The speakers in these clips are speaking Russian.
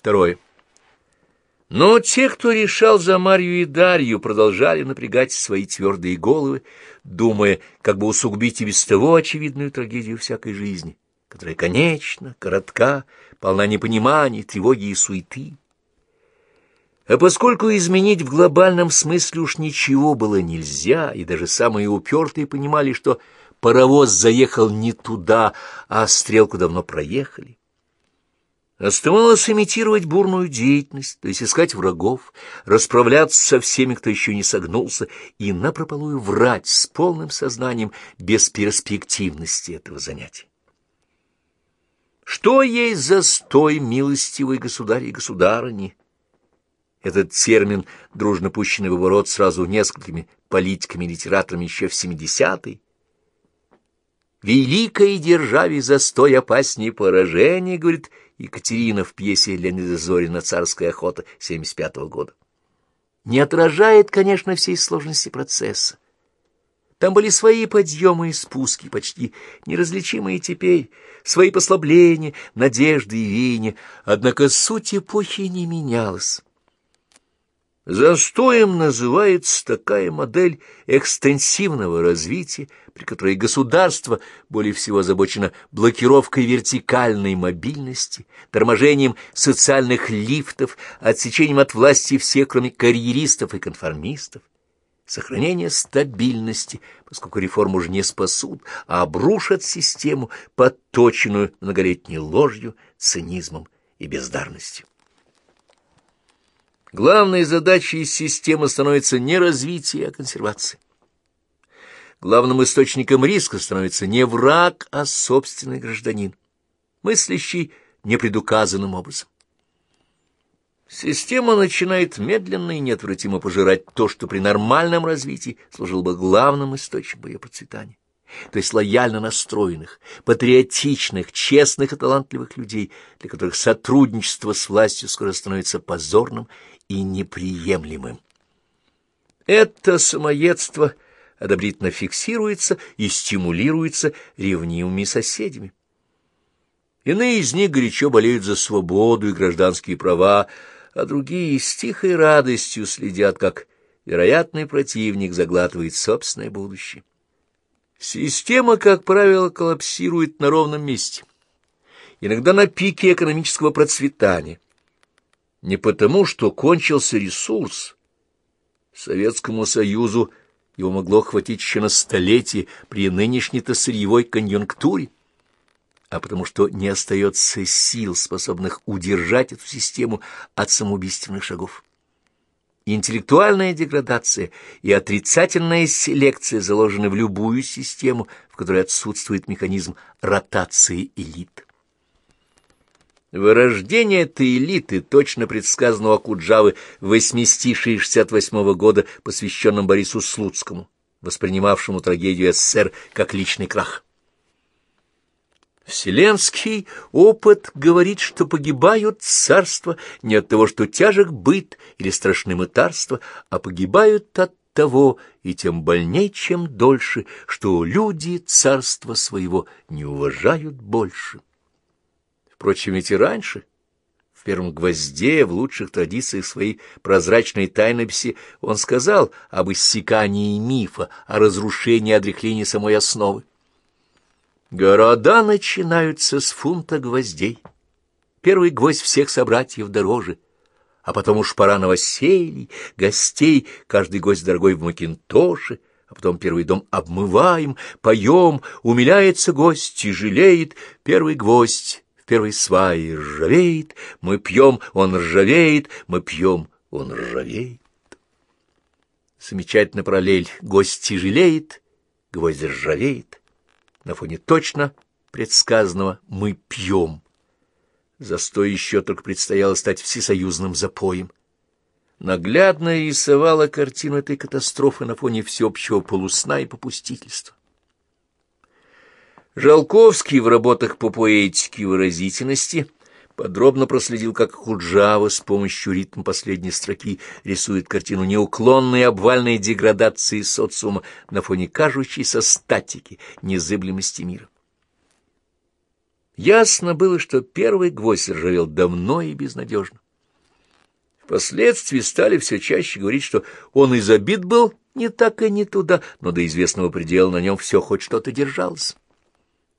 Второе. Но те, кто решал за Марью и Дарью, продолжали напрягать свои твердые головы, думая, как бы усугубить и без того очевидную трагедию всякой жизни, которая конечна, коротка, полна непониманий, тревоги и суеты. А поскольку изменить в глобальном смысле уж ничего было нельзя, и даже самые упертые понимали, что паровоз заехал не туда, а стрелку давно проехали, Оставалось имитировать бурную деятельность, то есть искать врагов, расправляться со всеми, кто еще не согнулся, и напропалую врать с полным сознанием бесперспективности этого занятия. Что есть застой, милостивый государь и государыни? Этот термин, дружно пущенный в оборот сразу несколькими политиками и литераторами еще в 70-е, «Великой державе застой опаснее поражения», — говорит Екатерина в пьесе Леонида Зорина «Царская охота» 75 -го года. Не отражает, конечно, всей сложности процесса. Там были свои подъемы и спуски, почти неразличимые теперь, свои послабления, надежды и веяния, однако суть эпохи не менялась. Застоем называется такая модель экстенсивного развития, при которой государство более всего озабочено блокировкой вертикальной мобильности, торможением социальных лифтов, отсечением от власти всех, кроме карьеристов и конформистов, сохранение стабильности, поскольку реформу уже не спасут, а обрушат систему, подточенную многолетней ложью, цинизмом и бездарностью. Главной задачей системы становится не развитие, а консервация. Главным источником риска становится не враг, а собственный гражданин, мыслящий непредуказанным образом. Система начинает медленно и неотвратимо пожирать то, что при нормальном развитии служило бы главным источником ее процветания то есть лояльно настроенных, патриотичных, честных и талантливых людей, для которых сотрудничество с властью скоро становится позорным и неприемлемым. Это самоедство одобрительно фиксируется и стимулируется ревнивыми соседями. Иные из них горячо болеют за свободу и гражданские права, а другие с тихой радостью следят, как вероятный противник заглатывает собственное будущее. Система, как правило, коллапсирует на ровном месте, иногда на пике экономического процветания, не потому, что кончился ресурс. Советскому Союзу его могло хватить еще на столетие при нынешней-то сырьевой конъюнктуре, а потому что не остается сил, способных удержать эту систему от самоубийственных шагов. Интеллектуальная деградация и отрицательная селекция заложены в любую систему, в которой отсутствует механизм ротации элит. Вырождение этой элиты, точно предсказанного Куджавы в 868 года, посвященном Борису Слуцкому, воспринимавшему трагедию СССР как личный крах. Вселенский опыт говорит, что погибают царства не от того, что тяжек быт или страшны мытарства, а погибают от того, и тем больней, чем дольше, что люди царства своего не уважают больше. Впрочем, ведь и раньше, в первом гвозде, в лучших традициях своей прозрачной тайнописи, он сказал об иссякании мифа, о разрушении отрехлении самой основы. Города начинаются с фунта гвоздей. Первый гвоздь всех собратьев дороже, а потом уж пора новоселий, гостей, каждый гость дорогой в Макинтоше, а потом первый дом обмываем, поем, умиляется гость, тяжелеет, первый гвоздь первой сваи ржавеет, мы пьем, он ржавеет, мы пьем, он ржавеет. Замечательно параллель. Гость тяжелеет, гвоздь ржавеет. На фоне точно предсказанного «мы пьем». Застой еще только предстояло стать всесоюзным запоем. Наглядно рисовала картину этой катастрофы на фоне всеобщего полусна и попустительства. Жалковский в работах по поэтике выразительности подробно проследил, как Худжава с помощью ритма последней строки рисует картину неуклонной обвальной деградации социума на фоне кажущейся статики, незыблемости мира. Ясно было, что первый гвоздь ржавел давно и безнадежно. Впоследствии стали все чаще говорить, что он и забит был не так и не туда, но до известного предела на нем все хоть что-то держалось.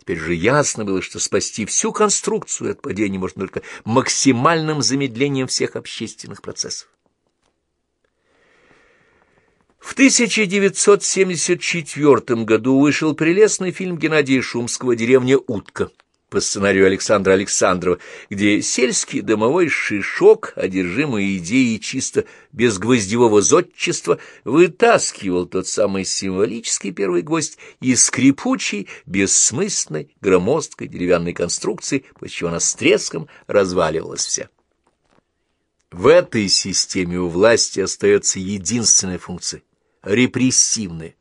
Теперь же ясно было, что спасти всю конструкцию от падения можно только максимальным замедлением всех общественных процессов. В 1974 году вышел прелестный фильм Геннадия Шумского «Деревня Утка» по сценарию Александра Александрова, где сельский домовой шишок, одержимый идеей чисто безгвоздевого зодчества, вытаскивал тот самый символический первый гвоздь из скрипучей, бессмысленной, громоздкой деревянной конструкции, после чего она с треском разваливалась вся. В этой системе у власти остается единственная функция — репрессивная.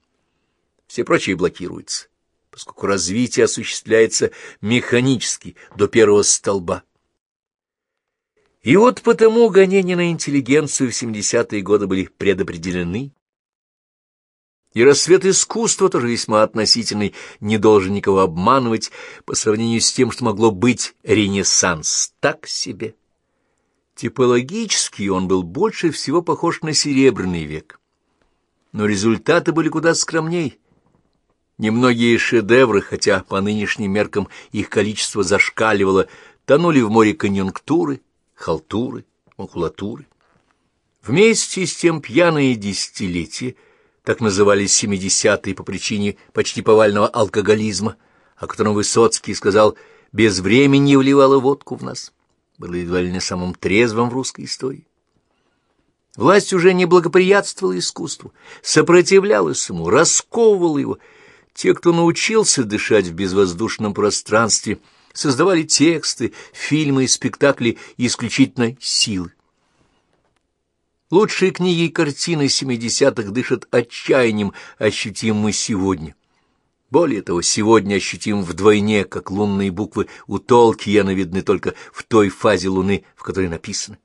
Все прочие блокируются поскольку развитие осуществляется механически до первого столба. И вот потому гонения на интеллигенцию в 70-е годы были предопределены, и рассвет искусства, тоже весьма относительный, не должен никого обманывать по сравнению с тем, что могло быть ренессанс, так себе. Типологически он был больше всего похож на Серебряный век. Но результаты были куда скромней, Немногие шедевры, хотя по нынешним меркам их количество зашкаливало, тонули в море конъюнктуры, халтуры, макулатуры. Вместе с тем пьяные десятилетия, так назывались семидесятые по причине почти повального алкоголизма, о котором Высоцкий сказал «без времени вливала водку в нас», было едва ли не самым трезвым в русской истории. Власть уже не благоприятствовала искусству, сопротивлялась ему, расковывала его, те, кто научился дышать в безвоздушном пространстве, создавали тексты, фильмы и спектакли исключительной силы. Лучшие книги и картины 70-х дышат отчаянием, ощутимым сегодня. Более того, сегодня ощутим вдвойне, как лунные буквы у Толкиена видны только в той фазе луны, в которой написаны.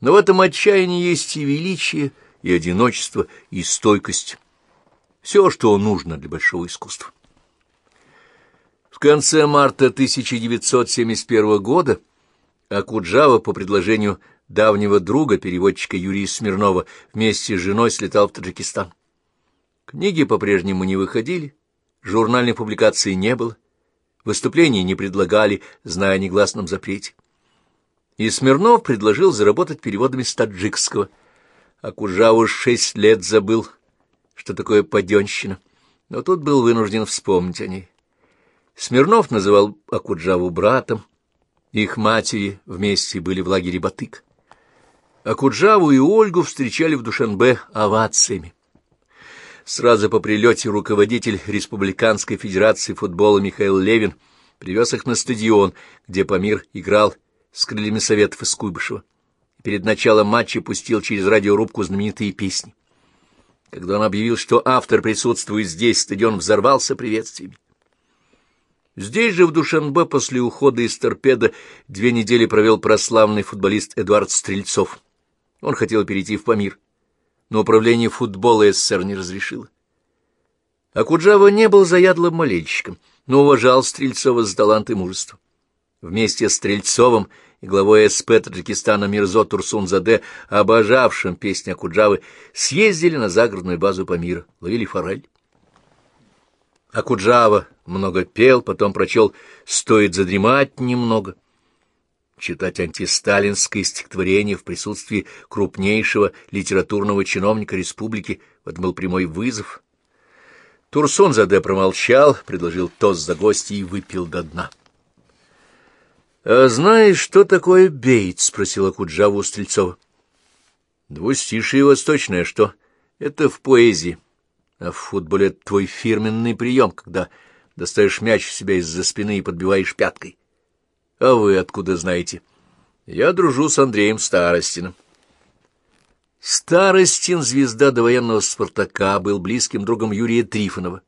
Но в этом отчаянии есть и величие, и одиночество, и стойкость. Все, что нужно для большого искусства. В конце марта 1971 года Акуджава по предложению давнего друга, переводчика Юрия Смирнова, вместе с женой слетал в Таджикистан. Книги по-прежнему не выходили, журнальной публикации не было, выступлений не предлагали, зная о негласном запрете. И Смирнов предложил заработать переводами с таджикского. Акуджава шесть лет забыл что такое паденщина, но тут был вынужден вспомнить о ней. Смирнов называл Акуджаву братом, их матери вместе были в лагере Батык. Акуджаву и Ольгу встречали в Душанбе овациями. Сразу по прилете руководитель Республиканской Федерации футбола Михаил Левин привез их на стадион, где Памир играл с крыльями Советов из Куйбышева. Перед началом матча пустил через радиорубку знаменитые песни. Когда он объявил, что автор присутствует здесь, стадион взорвался приветствиями. Здесь же, в Душанбе, после ухода из торпеда, две недели провел прославный футболист Эдуард Стрельцов. Он хотел перейти в Памир, но управление футбола СССР не разрешило. А Куджава не был заядлым болельщиком, но уважал Стрельцова за талант и мужество. Вместе с Стрельцовым и главой СП Таджикистана Мирзо Турсунзаде, обожавшим песни Акуджавы, съездили на загородную базу Памира, ловили форель. Акуджава много пел, потом прочел «Стоит задремать немного». Читать антисталинское стихотворение в присутствии крупнейшего литературного чиновника республики — это был прямой вызов. Турсунзаде промолчал, предложил тост за гостей и выпил до дна. — А знаешь, что такое бейт? — спросила Куджава у Стрельцова. — Двустишие восточное, что? Это в поэзии. А в футболе это твой фирменный прием, когда достаешь мяч в себя из-за спины и подбиваешь пяткой. А вы откуда знаете? Я дружу с Андреем Старостиным. Старостин, звезда довоенного «Спартака», был близким другом Юрия Трифонова,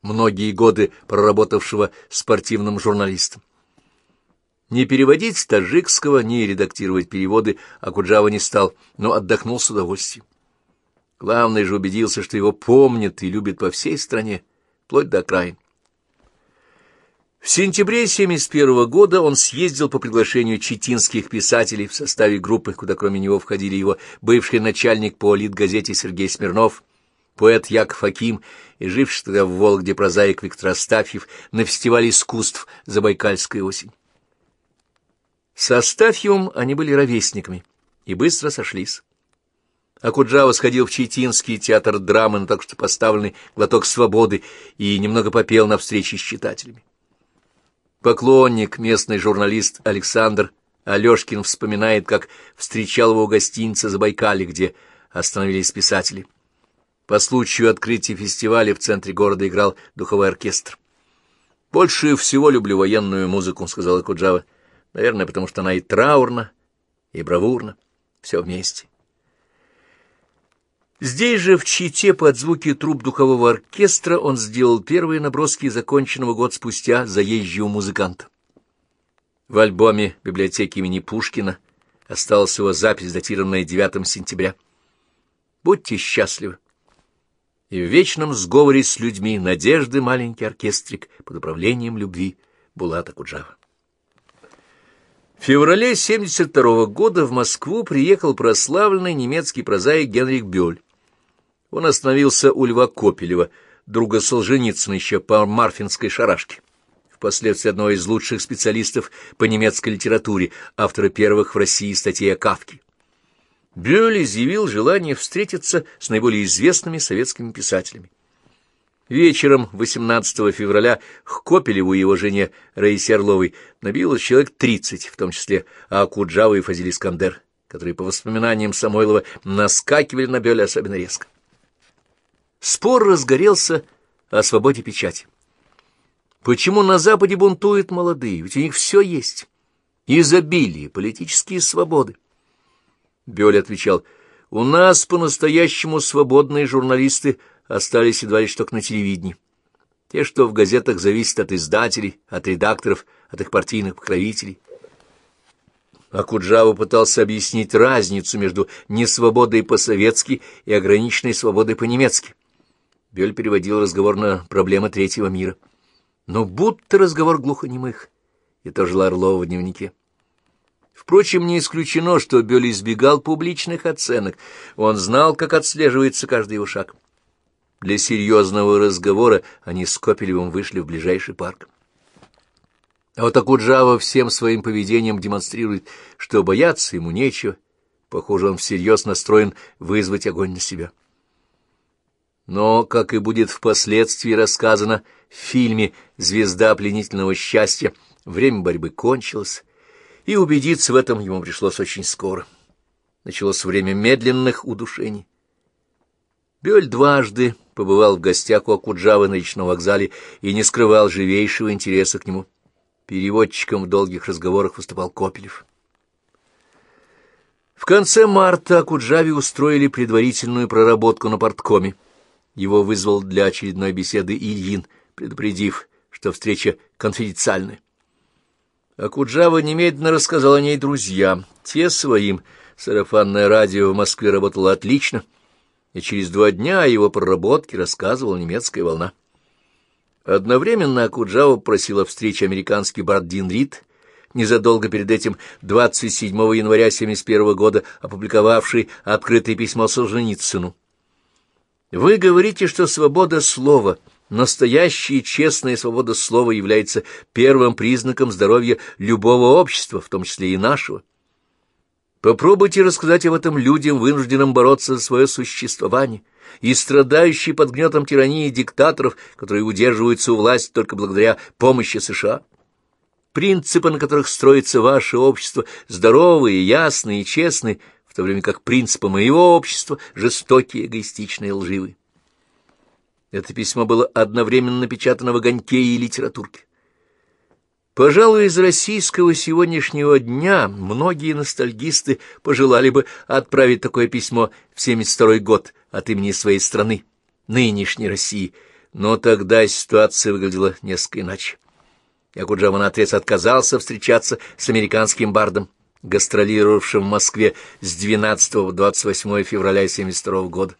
многие годы проработавшего спортивным журналистом. Не переводить с таджикского, не редактировать переводы Акуджава не стал, но отдохнул с удовольствием. Главный же убедился, что его помнят и любят по всей стране, вплоть до окраин. В сентябре 1971 года он съездил по приглашению читинских писателей в составе группы, куда кроме него входили его бывший начальник по газете Сергей Смирнов, поэт Яков Аким и живший тогда в Вологде прозаик Виктор Астафьев на фестивале искусств «Забайкальская осень». С Астафьевым они были ровесниками и быстро сошлись. Акуджава сходил в Читинский театр драмы на так что поставленный глоток свободы и немного попел на встрече с читателями. Поклонник, местный журналист Александр Алешкин вспоминает, как встречал его у гостиницы Забайкале, где остановились писатели. По случаю открытия фестиваля в центре города играл духовой оркестр. «Больше всего люблю военную музыку», — сказала Куджава. «Наверное, потому что она и траурна, и бравурна, все вместе». Здесь же, в Чите, под звуки труб духового оркестра, он сделал первые наброски законченного год спустя заезжего музыканта. В альбоме библиотеки имени Пушкина осталась его запись, датированная 9 сентября. «Будьте счастливы!» И в вечном сговоре с людьми надежды маленький оркестрик под управлением любви Булата Куджава. В феврале 72 года в Москву приехал прославленный немецкий прозаик Генрих Бёль. Он остановился у Льва Копелева, друга Солженицына еще по Марфинской шарашке. Впоследствии одного из лучших специалистов по немецкой литературе, автора первых в России статей о Кавке. Бюль изъявил желание встретиться с наиболее известными советскими писателями. Вечером 18 февраля к Копелеву и его жене Раисе Орловой набилось человек 30, в том числе Акуджава и Фазиль Искандер, которые, по воспоминаниям Самойлова, наскакивали на Бёля особенно резко. Спор разгорелся о свободе печати. Почему на Западе бунтуют молодые? Ведь у них все есть. Изобилие, политические свободы. Бёль отвечал, у нас по-настоящему свободные журналисты остались едва ли что на телевидении. Те, что в газетах зависят от издателей, от редакторов, от их партийных покровителей. А Куджава пытался объяснить разницу между несвободой по-советски и ограниченной свободой по-немецки. Бёль переводил разговор на проблемы третьего мира. Но будто разговор глухонемых. И то жила Орлова в дневнике. Впрочем, не исключено, что Бёль избегал публичных оценок. Он знал, как отслеживается каждый его шаг. Для серьезного разговора они с Копелевым вышли в ближайший парк. А вот Акуджава всем своим поведением демонстрирует, что бояться ему нечего. Похоже, он всерьез настроен вызвать огонь на себя. Но, как и будет впоследствии рассказано в фильме «Звезда пленительного счастья», время борьбы кончилось, и убедиться в этом ему пришлось очень скоро. Началось время медленных удушений. Бёль дважды побывал в гостях у Акуджавы на речном вокзале и не скрывал живейшего интереса к нему. Переводчиком в долгих разговорах выступал Копелев. В конце марта Акуджаве устроили предварительную проработку на порткоме. Его вызвал для очередной беседы Ильин, предупредив, что встреча конфиденциальная. Акуджава немедленно рассказал о ней друзьям. Те своим. Сарафанное радио в Москве работало отлично, и через два дня о его проработке рассказывала немецкая волна. Одновременно Акуджава просила встречи американский брат Дин Рид, незадолго перед этим, 27 января 1971 года, опубликовавший открытое письмо Солженицыну. Вы говорите, что свобода слова, настоящая честная свобода слова является первым признаком здоровья любого общества, в том числе и нашего. Попробуйте рассказать об этом людям, вынужденным бороться за свое существование, и страдающие под гнетом тирании диктаторов, которые удерживаются у власти только благодаря помощи США. Принципы, на которых строится ваше общество, здоровые, ясные и честные, в то время как принципы моего общества жестокие, эгоистичные лживые. Это письмо было одновременно напечатано в огоньке и литературке. Пожалуй, из российского сегодняшнего дня многие ностальгисты пожелали бы отправить такое письмо в 72 год от имени своей страны, нынешней России, но тогда ситуация выглядела несколько иначе. Якуджава наотрез отказался встречаться с американским бардом, гастролировавшим в Москве с 12 по 28 февраля 1972 года.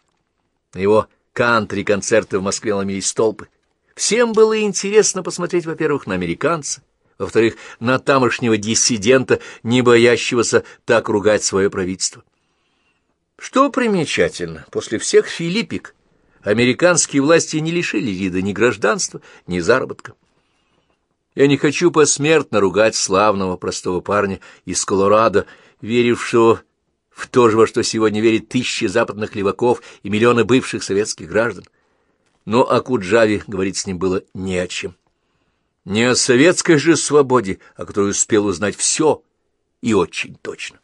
На его кантри-концерты в Москве ломились толпы. Всем было интересно посмотреть, во-первых, на американца, во-вторых, на тамошнего диссидента, не боящегося так ругать свое правительство. Что примечательно, после всех филиппик американские власти не лишили Рида ни гражданства, ни заработка. Я не хочу посмертно ругать славного простого парня из Колорадо, верившего в то же, во что сегодня верят тысячи западных леваков и миллионы бывших советских граждан. Но о Куджаве говорить с ним было не о чем. Не о советской же свободе, о которой успел узнать все и очень точно.